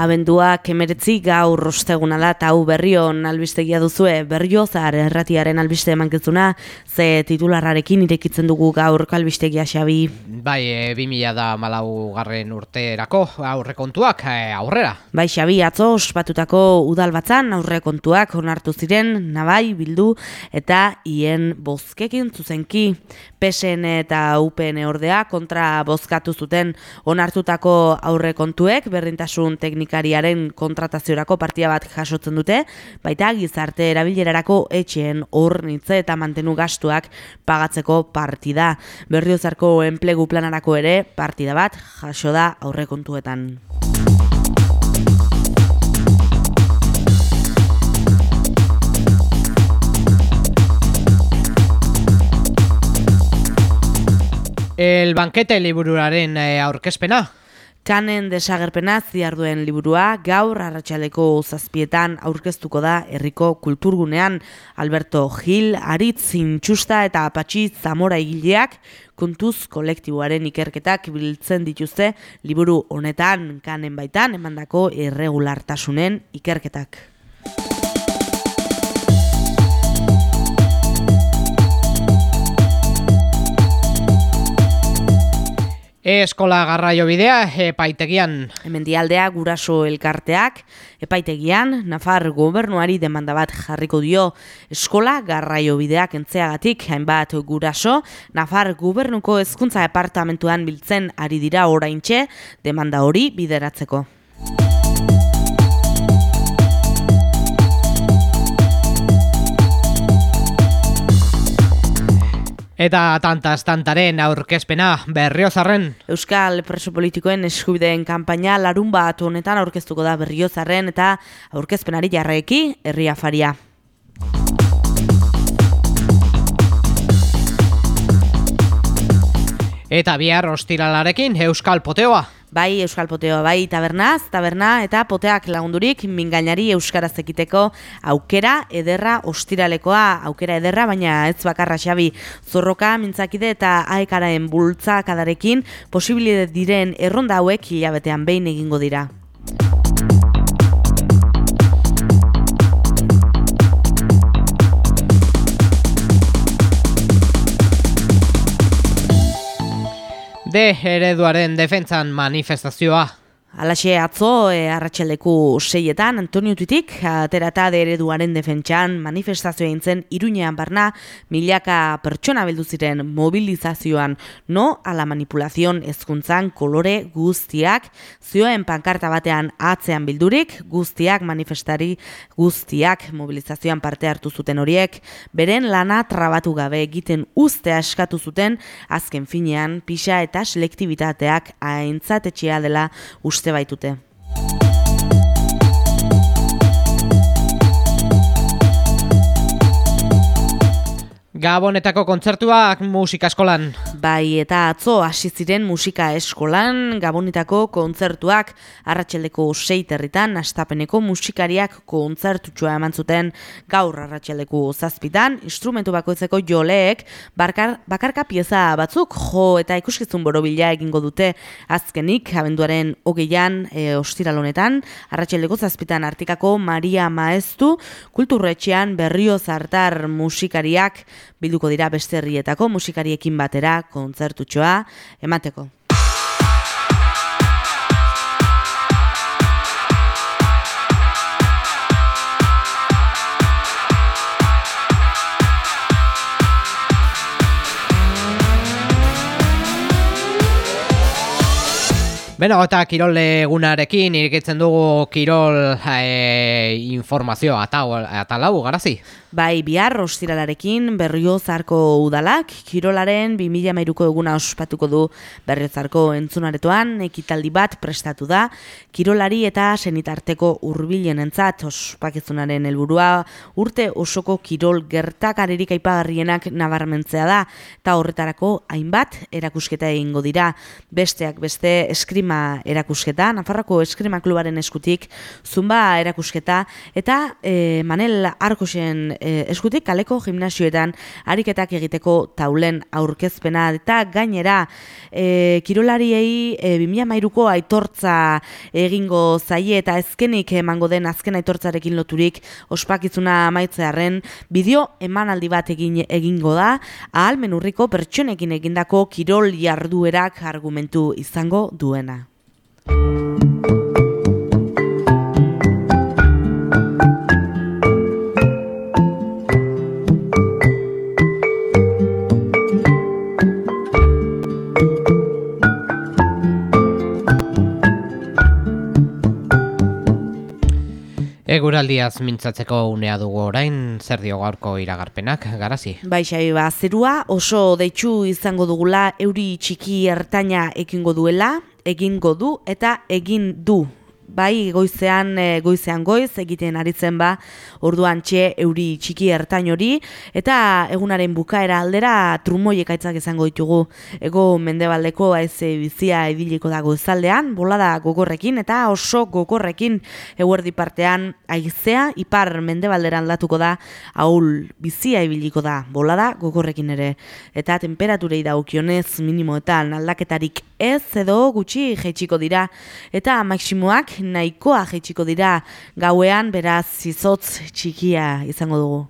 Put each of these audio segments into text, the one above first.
Abenduak emeretzi gaur osteguna da eta hau berrion albistegia duzue berriozar erratiaren albiste emankizuna ze titularrarekin irekitzen dugu gaur kalbistegia xabi. Bai, e, 2000 da malau garren urterako aurrekontuak e, aurrera. Bai, xabi, atzo ospatutako udal batzan aurrekontuak onartu ziren nabai, bildu eta hien bozkekin zuzenki. PSN eta UPN ordea kontra bozkatu zuten onartutako aurrekontuek berdintasun teknikariaren kontrataziorako partia bat jasotzen dute, baita gizarte erabilerarako etxeen hornitze eta mantenu gastuak pagatzeko partida. Berriozarko enplegu planarako ere partida bat jaso da aurrekontuetan. El banquete libururaren e, aurkezpena. Kanen desagerpena ziarduen liburua gaur arratsaleko zazpietan aurkeztuko da herriko kulturgunean Alberto Gil, Aritz, Zintxusta eta Apatxi Zamora egileak kontuz kolektiboaren ikerketak biltzen dituzte liburu honetan kanen baitan emandako irregulartasunen ikerketak. Eskola garraio bidea, epaitegian. Hemendialdea guraso elkarteak, epaitegian, Nafar gobernuari demanda bat jarriko dio eskola garraio bideak entzeagatik, hainbat guraso, Nafar gobernuko hezkuntza departamentuan biltzen ari dira oraintxe demanda hori bideratzeko. Eta tantaz tantaren aurkezpena berriozarren. Euskal preso politikoen eskubideen kanpaina larun bat honetan aurkeztuko da berriozarren eta aurkezpenari jarraeki herria faria. Eta bihar ostiralarekin Euskal Poteoa. Bai, Euskal Poteoa, bai, tabernaz, taberna eta poteak lagundurik mingainari Euskaraz ekiteko aukera ederra ostiralekoa, aukera ederra, baina ez bakarra xabi zorroka, mintzakide eta aekaraen bultzakadarekin posibilide diren erronda hauek hilabetean behin egingo dira. De ereduaren defentsan manifestazioa. Alaxe atzo, e, arratxeleku seietan, Antonio Tuitik, aterata de ereduaren defentsan manifestazioa intzen iruñean barna, milaka pertsona bildu ziren mobilizazioan, no ala manipulazion ezkuntzan kolore guztiak, zioen pankarta batean atzean bildurik, guztiak manifestari guztiak mobilizazioan parte hartu zuten horiek, beren lana trabatu gabe egiten ustea eskatu zuten, azken finean, pisa eta selektibitateak aintzatetxea dela uste uste baitute. Gabonetako kontzertuak musika eskolan. Bai, eta atzo hasi ziren musika eskolan, Gabonetako kontzertuak arratsaldeko seiterritan, astapeneko musikariak kontzertutxoa eman zuten gaur arratsaldeko zazpitan, instrumentu bakoitzeko joleek, barkar, bakarka pieza batzuk jo eta ikuskizun borobila egingo dute azkenik, abenduaren hogeian e, ostiralonetan, arratsaldeko zazpitan artikako Maria Maestu, kulturretxean berrio zartar musikariak, bilduko dira beste herrietako musikariekin batera kontzertutxoa emateko. Beno, eta kirol egunarekin irikitzen dugu kirol e, informazioa eta, eta lau, garazi? Bai, bihar ostiralarekin berriozarko udalak, kirolaren 2000 eguna ospatuko du. Berriozarko entzunaretoan, ekitaldi bat prestatu da, kirolari eta senitarteko urbilen entzat ospakizunaren helburua. Urte osoko kirol gertakaririk aipagarrienak nabarmentzea da, eta horretarako hainbat erakusketa egingo dira, besteak beste eskrim eskrima erakusketa, Nafarroko eskrima klubaren eskutik, zumba erakusketa, eta e, Manel Arkosen e, eskutik kaleko gimnasioetan ariketak egiteko taulen aurkezpena, eta gainera e, kirolariei e, 2000 mairuko aitortza egingo zaie eta ezkenik emango den azken aitortzarekin loturik ospakizuna amaitzearen bideo emanaldi bat egin egingo da, ahalmen urriko pertsonekin egindako kirol jarduerak argumentu izango duena. Eguraldiaz mintzatzeko unea dugu orain, zer dio gaurko iragarpenak, garazi? Bai, xabi, ba, zerua oso deitxu izango dugula euri txiki ertaina ekingo duela, egingo du eta egin du. Bai goizean e, goizean goiz egiten aritzen ba orduan txe euri txiki ertain hori eta egunaren bukaera aldera trumoiek aitzak izango ditugu. Ego mendebaldeko haize bizia ibiliko da goizaldean bolada gogorrekin eta oso gogorrekin eguerdi partean haizea ipar mendebalderan aldatuko da ahul bizia ibiliko da bolada gogorrekin ere. Eta temperaturei daukionez minimoetan aldaketarik ez edo gutxi jaitsiko dira eta maksimoak nahikoa jaitsiko dira gauean beraz zizotz txikia izango dugu.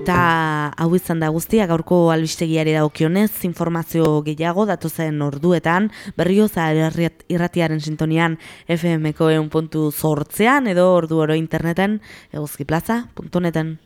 Eta hau izan da guztia gaurko albistegiari daukionez informazio gehiago datozen orduetan berrioza irratiaren sintonian FMko eun puntu zortzean edo ordu oro interneten eguzkiplaza.neten.